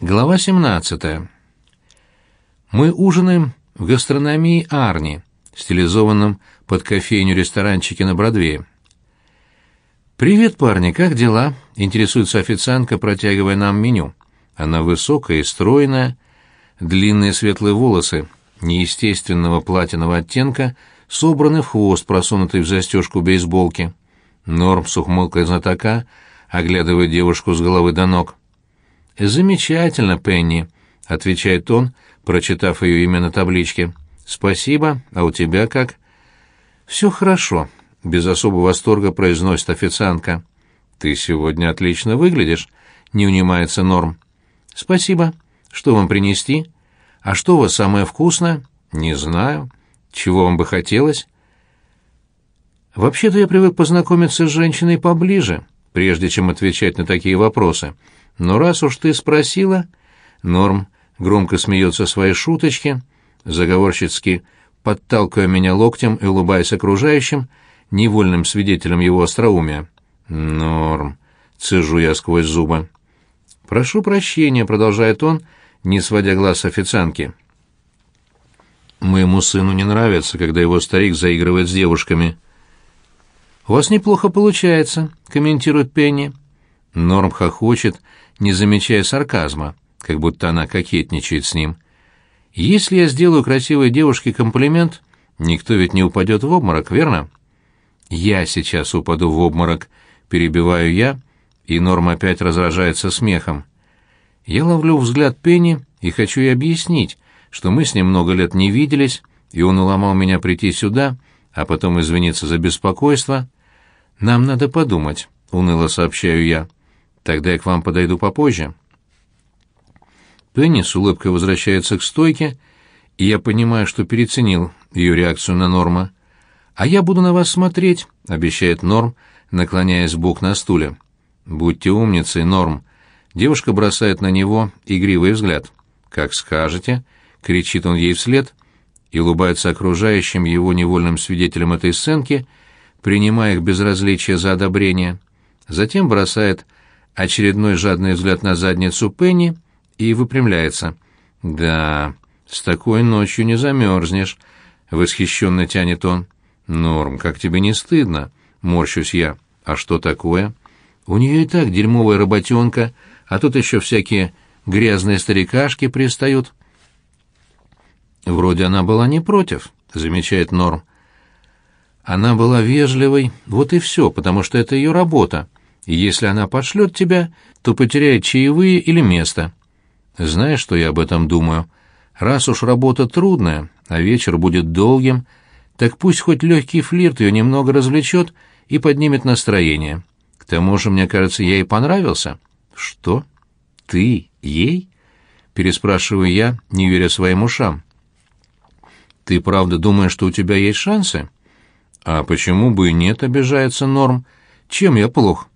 Глава 17. Мы ужинаем в гастрономии Арни, стилизованном под кофейню ресторанчике на Бродвее. «Привет, парни, как дела?» — интересуется официантка, протягивая нам меню. Она высокая и стройная, длинные светлые волосы неестественного платинового оттенка собраны в хвост, просунутый в застежку бейсболки. Норм с ухмылкой знатока оглядывает девушку с головы до ног. «Замечательно, Пенни», — отвечает он, прочитав ее имя на табличке. «Спасибо, а у тебя как?» «Все хорошо», — без особого восторга произносит официантка. «Ты сегодня отлично выглядишь», — не унимается Норм. «Спасибо. Что вам принести? А что у вас самое вкусное?» «Не знаю. Чего вам бы хотелось?» «Вообще-то я привык познакомиться с женщиной поближе, прежде чем отвечать на такие вопросы». Но раз уж ты спросила, Норм громко смеется своей шуточке, заговорщицки подталкивая меня локтем и улыбаясь окружающим, невольным свидетелем его остроумия. Норм, цежу я сквозь зубы. Прошу прощения, продолжает он, не сводя глаз с официантки. Моему сыну не нравится, когда его старик заигрывает с девушками. «У вас неплохо получается», — комментирует Пенни. Норм хохочет, не замечая сарказма, как будто она кокетничает с ним. Если я сделаю красивой девушке комплимент, никто ведь не упадет в обморок, верно? Я сейчас упаду в обморок, перебиваю я, и Норм опять разражается смехом. Я ловлю взгляд Пенни и хочу ей объяснить, что мы с ним много лет не виделись, и он уломал меня прийти сюда, а потом извиниться за беспокойство. Нам надо подумать, уныло сообщаю я. Тогда я к вам подойду попозже. Пенни с улыбкой возвращается к стойке, и я понимаю, что переценил ее реакцию на Норма. «А я буду на вас смотреть», — обещает Норм, наклоняясь бок на стуле. «Будьте умницей, Норм». Девушка бросает на него игривый взгляд. «Как скажете», — кричит он ей вслед и улыбается окружающим его невольным свидетелям этой сценки, принимая их безразличие за одобрение. Затем бросает очередной жадный взгляд на задницу Пенни и выпрямляется. «Да, с такой ночью не замерзнешь», — восхищенно тянет он. «Норм, как тебе не стыдно?» — морщусь я. «А что такое?» «У нее и так дерьмовая работенка, а тут еще всякие грязные старикашки пристают». «Вроде она была не против», — замечает Норм. «Она была вежливой, вот и все, потому что это ее работа если она пошлет тебя, то потеряет чаевые или место. Знаешь, что я об этом думаю? Раз уж работа трудная, а вечер будет долгим, так пусть хоть легкий флирт ее немного развлечет и поднимет настроение. К тому же, мне кажется, я ей понравился. Что? Ты ей? Переспрашиваю я, не веря своим ушам. Ты правда думаешь, что у тебя есть шансы? А почему бы и нет, обижается Норм. Чем я плох?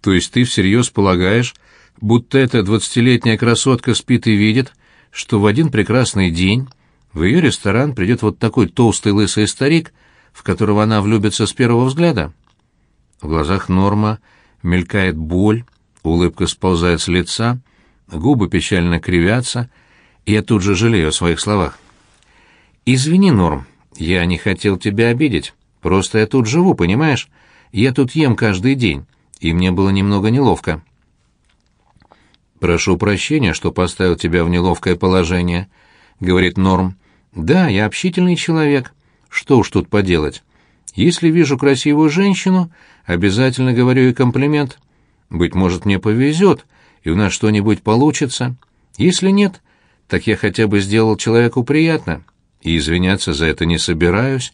То есть ты всерьез полагаешь, будто эта двадцатилетняя красотка спит и видит, что в один прекрасный день в ее ресторан придет вот такой толстый лысый старик, в которого она влюбится с первого взгляда? В глазах Норма мелькает боль, улыбка сползает с лица, губы печально кривятся, и я тут же жалею о своих словах. «Извини, Норм, я не хотел тебя обидеть. Просто я тут живу, понимаешь? Я тут ем каждый день и мне было немного неловко. «Прошу прощения, что поставил тебя в неловкое положение», — говорит Норм. «Да, я общительный человек. Что уж тут поделать. Если вижу красивую женщину, обязательно говорю ей комплимент. Быть может, мне повезет, и у нас что-нибудь получится. Если нет, так я хотя бы сделал человеку приятно, и извиняться за это не собираюсь.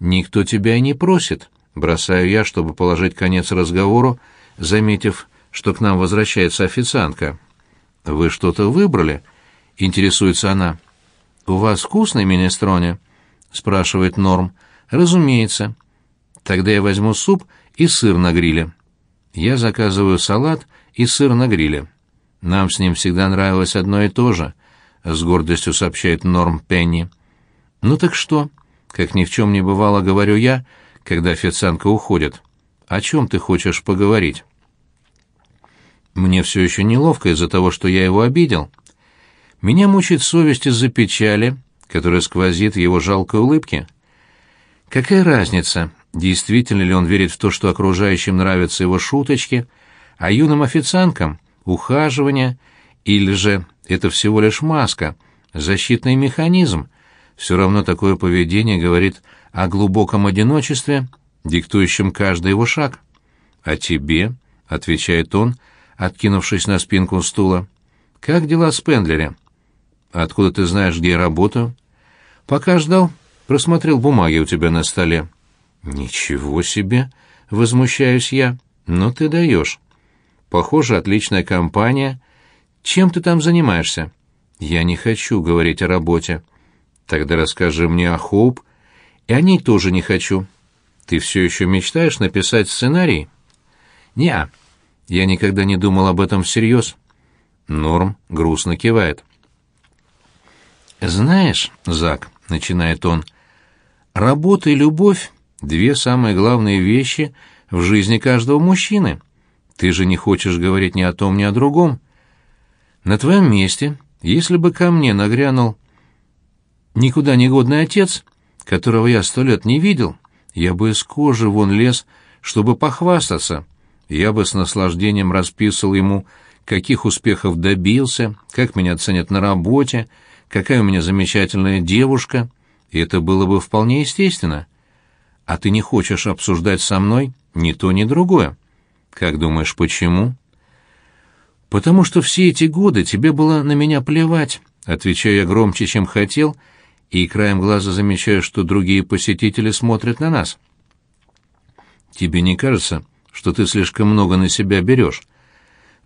Никто тебя и не просит». Бросаю я, чтобы положить конец разговору, заметив, что к нам возвращается официантка. «Вы что-то выбрали?» — интересуется она. «У вас вкусный минестроне?» — спрашивает Норм. «Разумеется. Тогда я возьму суп и сыр на гриле». Я заказываю салат и сыр на гриле. Нам с ним всегда нравилось одно и то же, — с гордостью сообщает Норм Пенни. «Ну так что?» — как ни в чем не бывало, говорю я, когда официантка уходит. «О чем ты хочешь поговорить?» Мне все еще неловко из-за того, что я его обидел. Меня мучает совесть из-за печали, которая сквозит в его жалкой улыбке. Какая разница, действительно ли он верит в то, что окружающим нравятся его шуточки, а юным официанткам — ухаживание, или же это всего лишь маска, защитный механизм. Все равно такое поведение говорит о глубоком одиночестве, диктующем каждый его шаг. «А тебе?» — отвечает он, откинувшись на спинку стула. «Как дела с Пендлере?» «Откуда ты знаешь, где я работаю?» «Пока ждал, просмотрел бумаги у тебя на столе». «Ничего себе!» — возмущаюсь я. «Ну ты даешь. Похоже, отличная компания. Чем ты там занимаешься?» «Я не хочу говорить о работе». «Тогда расскажи мне о Хоуп». «И о ней тоже не хочу». «Ты все еще мечтаешь написать сценарий?» «Не-а. Я никогда не думал об этом всерьез». Норм грустно кивает. «Знаешь, Зак», — начинает он, — «работа и любовь — две самые главные вещи в жизни каждого мужчины. Ты же не хочешь говорить ни о том, ни о другом. На твоем месте, если бы ко мне нагрянул никуда не годный отец, которого я сто лет не видел, я бы из кожи вон лез, чтобы похвастаться. Я бы с наслаждением расписывал ему, каких успехов добился, как меня ценят на работе, какая у меня замечательная девушка, и это было бы вполне естественно. А ты не хочешь обсуждать со мной ни то, ни другое. Как думаешь, почему? Потому что все эти годы тебе было на меня плевать, отвечаю я громче, чем хотел, и краем глаза замечаю, что другие посетители смотрят на нас. Тебе не кажется, что ты слишком много на себя берешь?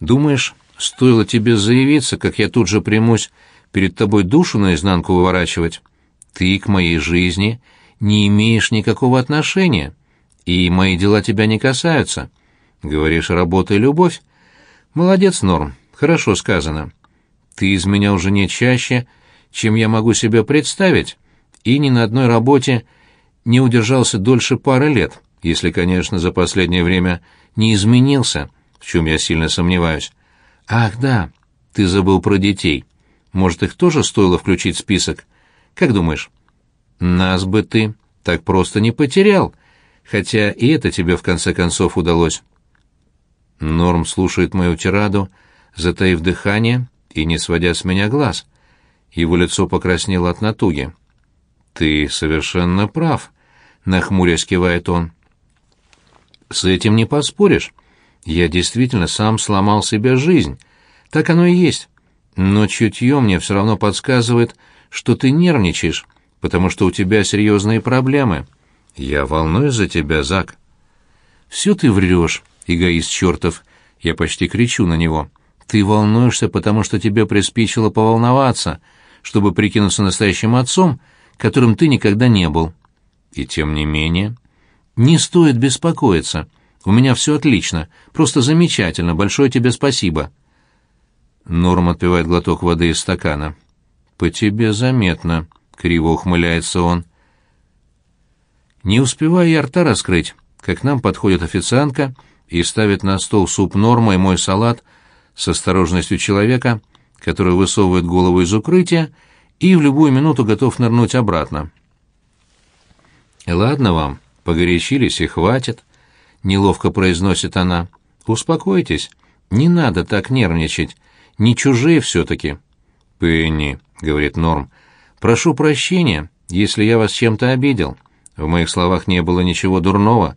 Думаешь, стоило тебе заявиться, как я тут же примусь перед тобой душу наизнанку выворачивать. Ты к моей жизни не имеешь никакого отношения, и мои дела тебя не касаются. Говоришь, работа и любовь? Молодец, Норм, хорошо сказано. Ты из меня уже не чаще, чем я могу себе представить, и ни на одной работе не удержался дольше пары лет, если, конечно, за последнее время не изменился, в чем я сильно сомневаюсь. Ах, да, ты забыл про детей. Может, их тоже стоило включить в список? Как думаешь? Нас бы ты так просто не потерял, хотя и это тебе в конце концов удалось. Норм слушает мою тираду, затаив дыхание и не сводя с меня глаз. Его лицо покраснело от натуги. «Ты совершенно прав», — нахмурясь кивает он. «С этим не поспоришь. Я действительно сам сломал себе жизнь. Так оно и есть. Но чутье мне все равно подсказывает, что ты нервничаешь, потому что у тебя серьезные проблемы. Я волнуюсь за тебя, Зак. Все ты врешь, эгоист чертов. Я почти кричу на него. Ты волнуешься, потому что тебе приспичило поволноваться, чтобы прикинуться настоящим отцом, которым ты никогда не был. И тем не менее... Не стоит беспокоиться. У меня все отлично, просто замечательно, большое тебе спасибо. Норм отпивает глоток воды из стакана. «По тебе заметно», — криво ухмыляется он. Не успевая я рта раскрыть, как к нам подходит официантка и ставит на стол суп Норма и мой салат с осторожностью человека, который высовывает голову из укрытия и в любую минуту готов нырнуть обратно. «Ладно вам, погорячились и хватит», — неловко произносит она. «Успокойтесь, не надо так нервничать не чужие все-таки». «Пенни», — говорит Норм, — «прошу прощения, если я вас чем-то обидел. В моих словах не было ничего дурного».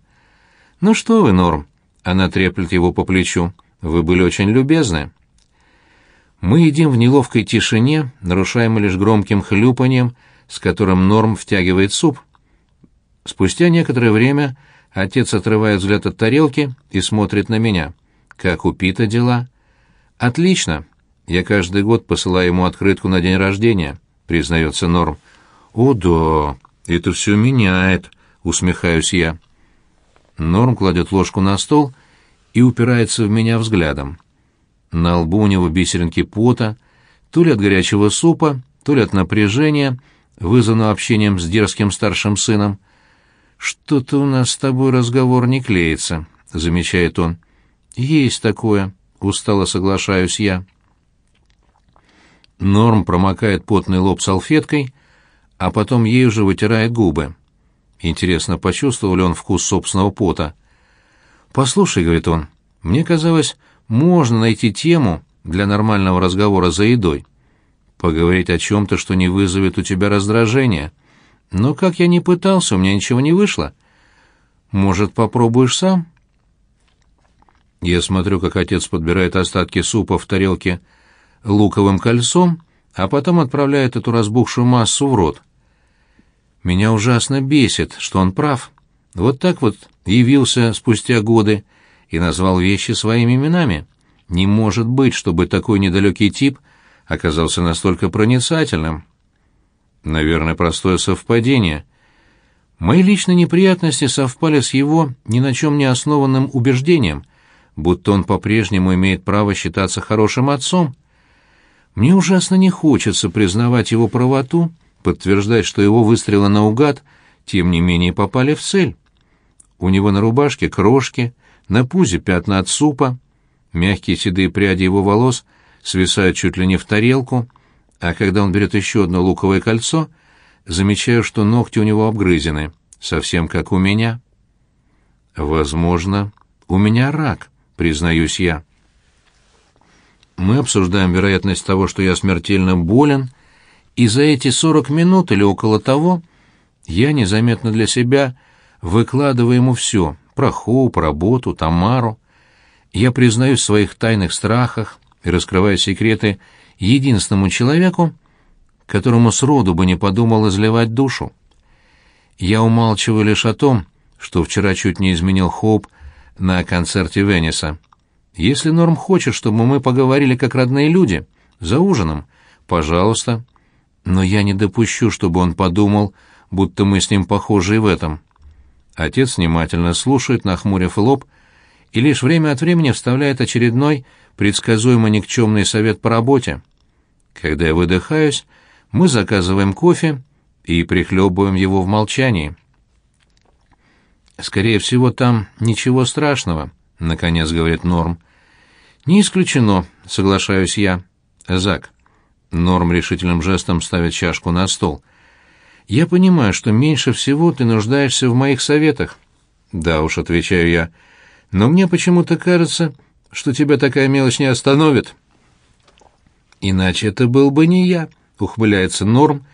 «Ну что вы, Норм?» — она треплет его по плечу. «Вы были очень любезны». Мы едим в неловкой тишине, нарушаемой лишь громким хлюпанием, с которым Норм втягивает суп. Спустя некоторое время отец отрывает взгляд от тарелки и смотрит на меня. «Как у дела?» «Отлично. Я каждый год посылаю ему открытку на день рождения», — признается Норм. «О да, это все меняет», — усмехаюсь я. Норм кладет ложку на стол и упирается в меня взглядом. На лбу у него бисеринки пота, то ли от горячего супа, то ли от напряжения, вызванного общением с дерзким старшим сыном. «Что-то у нас с тобой разговор не клеится», — замечает он. «Есть такое», устало соглашаюсь я. Норм промокает потный лоб салфеткой, а потом ей уже вытирает губы. Интересно, почувствовал ли он вкус собственного пота? «Послушай», — говорит он, — «мне казалось, можно найти тему для нормального разговора за едой. Поговорить о чем-то, что не вызовет у тебя раздражения. Но как я не пытался, у меня ничего не вышло. Может, попробуешь сам?» Я смотрю, как отец подбирает остатки супа в тарелке луковым кольцом, а потом отправляет эту разбухшую массу в рот. Меня ужасно бесит, что он прав. Вот так вот явился спустя годы и назвал вещи своими именами. Не может быть, чтобы такой недалекий тип оказался настолько проницательным. Наверное, простое совпадение. Мои личные неприятности совпали с его ни на чем не основанным убеждением, будто он по-прежнему имеет право считаться хорошим отцом. Мне ужасно не хочется признавать его правоту, подтверждать, что его выстрелы наугад, тем не менее попали в цель. У него на рубашке крошки, на пузе пятна от супа, мягкие седые пряди его волос свисают чуть ли не в тарелку, а когда он берет еще одно луковое кольцо, замечаю, что ногти у него обгрызены, совсем как у меня. Возможно, у меня рак, признаюсь я. Мы обсуждаем вероятность того, что я смертельно болен, и за эти сорок минут или около того я незаметно для себя выкладываю ему все — про Хоуп, работу, Тамару. Я признаюсь в своих тайных страхах и раскрываю секреты единственному человеку, которому сроду бы не подумал изливать душу. Я умалчиваю лишь о том, что вчера чуть не изменил Хоуп на концерте Венеса. Если Норм хочет, чтобы мы поговорили как родные люди, за ужином, пожалуйста. Но я не допущу, чтобы он подумал, будто мы с ним похожи и в этом. Отец внимательно слушает, нахмурив лоб, и лишь время от времени вставляет очередной, предсказуемо никчемный совет по работе. Когда я выдыхаюсь, мы заказываем кофе и прихлебываем его в молчании. «Скорее всего, там ничего страшного», — наконец говорит Норм. «Не исключено», — соглашаюсь я. «Зак». Норм решительным жестом ставит чашку на стол. «Я понимаю, что меньше всего ты нуждаешься в моих советах». «Да уж», — отвечаю я. «Но мне почему-то кажется, что тебя такая мелочь не остановит». «Иначе это был бы не я», — ухмыляется Норм,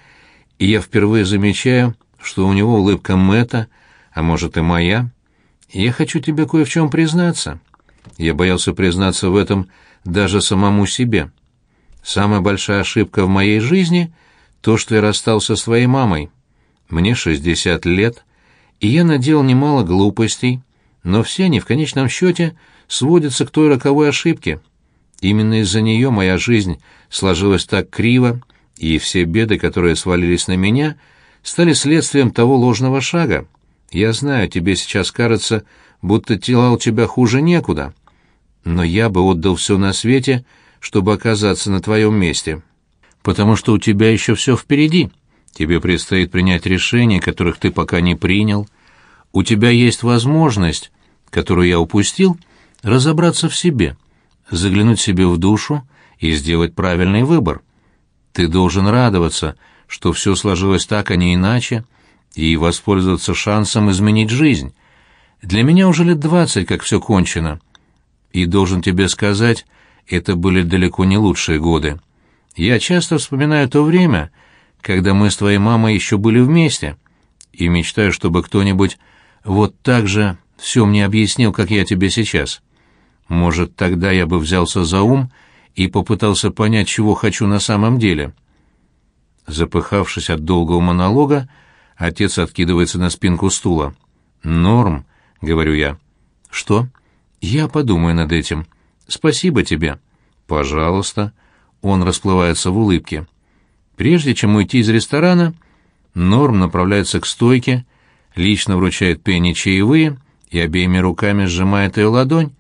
и я впервые замечаю, что у него улыбка Мэтта, а может и моя. Я хочу тебе кое в чем признаться. Я боялся признаться в этом даже самому себе. Самая большая ошибка в моей жизни — то, что я расстался с твоей мамой. Мне 60 лет, и я наделал немало глупостей, но все они в конечном счете сводятся к той роковой ошибке. Именно из-за нее моя жизнь сложилась так криво, и все беды, которые свалились на меня, стали следствием того ложного шага. Я знаю, тебе сейчас кажется, будто тела у тебя хуже некуда, но я бы отдал все на свете, чтобы оказаться на твоем месте. Потому что у тебя еще все впереди. Тебе предстоит принять решения, которых ты пока не принял. У тебя есть возможность, которую я упустил, разобраться в себе, заглянуть себе в душу и сделать правильный выбор. Ты должен радоваться, что все сложилось так, а не иначе, и воспользоваться шансом изменить жизнь. Для меня уже лет двадцать, как все кончено. И должен тебе сказать, это были далеко не лучшие годы. Я часто вспоминаю то время, когда мы с твоей мамой еще были вместе, и мечтаю, чтобы кто-нибудь вот так же все мне объяснил, как я тебе сейчас. Может, тогда я бы взялся за ум и попытался понять, чего хочу на самом деле. Запыхавшись от долгого монолога, отец откидывается на спинку стула. «Норм», — говорю я. «Что?» «Я подумаю над этим. Спасибо тебе». «Пожалуйста». Он расплывается в улыбке. Прежде чем уйти из ресторана, Норм направляется к стойке, лично вручает Пенни чаевые и обеими руками сжимает ее ладонь.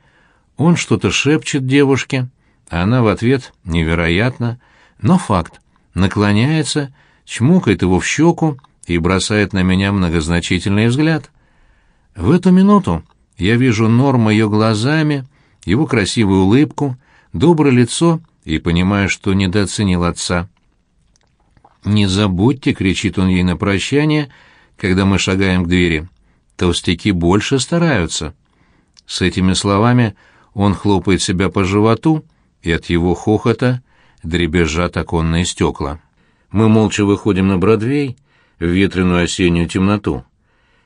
Он что-то шепчет девушке, а она в ответ невероятно, но факт. Наклоняется, чмокает его в щеку и бросает на меня многозначительный взгляд. В эту минуту я вижу Норм ее глазами, его красивую улыбку, доброе лицо и понимаю, что недооценил отца. «Не забудьте», — кричит он ей на прощание, когда мы шагаем к двери. «Толстяки больше стараются». С этими словами он хлопает себя по животу, и от его хохота дребезжат оконные стекла. Мы молча выходим на Бродвей в ветреную осеннюю темноту.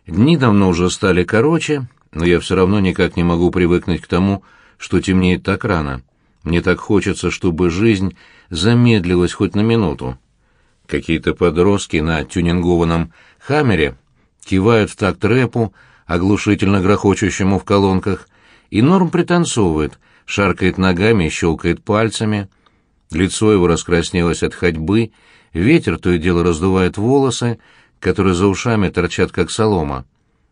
Дни давно уже стали короче, но я все равно никак не могу привыкнуть к тому, что темнеет так рано. Мне так хочется, чтобы жизнь замедлилась хоть на минуту. Какие-то подростки на тюнингованном «Хаммере» кивают в такт рэпу, оглушительно грохочущему в колонках, и Норм пританцовывает, шаркает ногами щелкает пальцами. Лицо его раскраснелось от ходьбы, ветер то и дело раздувает волосы, которые за ушами торчат, как солома.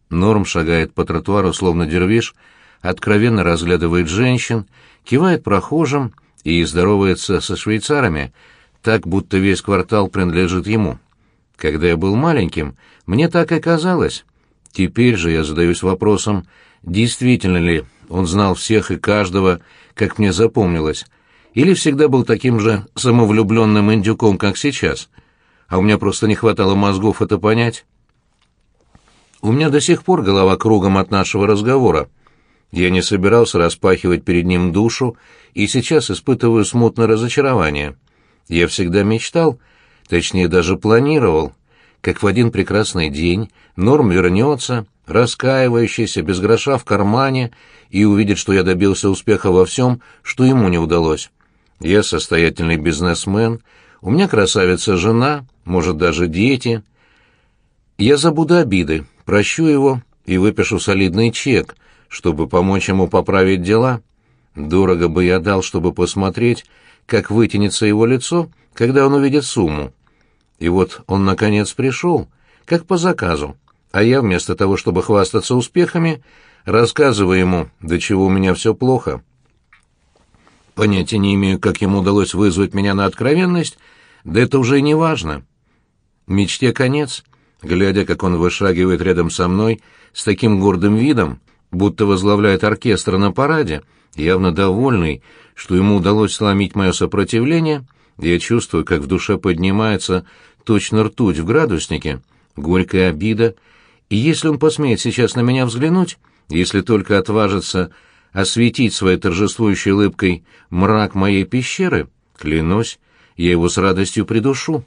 Норм шагает по тротуару, словно дервиш, откровенно разглядывает женщин, кивает прохожим и здоровается со швейцарами, так, будто весь квартал принадлежит ему. Когда я был маленьким, мне так и казалось. Теперь же я задаюсь вопросом, действительно ли он знал всех и каждого, как мне запомнилось, или всегда был таким же самовлюбленным индюком, как сейчас — а у меня просто не хватало мозгов это понять. У меня до сих пор голова кругом от нашего разговора. Я не собирался распахивать перед ним душу и сейчас испытываю смутное разочарование. Я всегда мечтал, точнее даже планировал, как в один прекрасный день Норм вернется, раскаивающийся, без гроша в кармане, и увидит, что я добился успеха во всем, что ему не удалось. Я состоятельный бизнесмен, у меня красавица жена, может, даже дети. Я забуду обиды, прощу его и выпишу солидный чек, чтобы помочь ему поправить дела. Дорого бы я дал, чтобы посмотреть, как вытянется его лицо, когда он увидит сумму. И вот он, наконец, пришел, как по заказу, а я, вместо того, чтобы хвастаться успехами, рассказываю ему, до чего у меня все плохо. Понятия не имею, как ему удалось вызвать меня на откровенность, да это уже и не важно. Мечте конец, глядя, как он вышагивает рядом со мной с таким гордым видом, будто возглавляет оркестр на параде, явно довольный, что ему удалось сломить мое сопротивление, я чувствую, как в душе поднимается точно ртуть в градуснике, горькая обида, и если он посмеет сейчас на меня взглянуть, если только отважится осветить своей торжествующей улыбкой мрак моей пещеры, клянусь, я его с радостью придушу.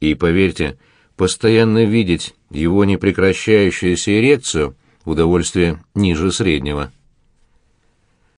И, поверьте, постоянно видеть его непрекращающуюся эрекцию — удовольствие ниже среднего.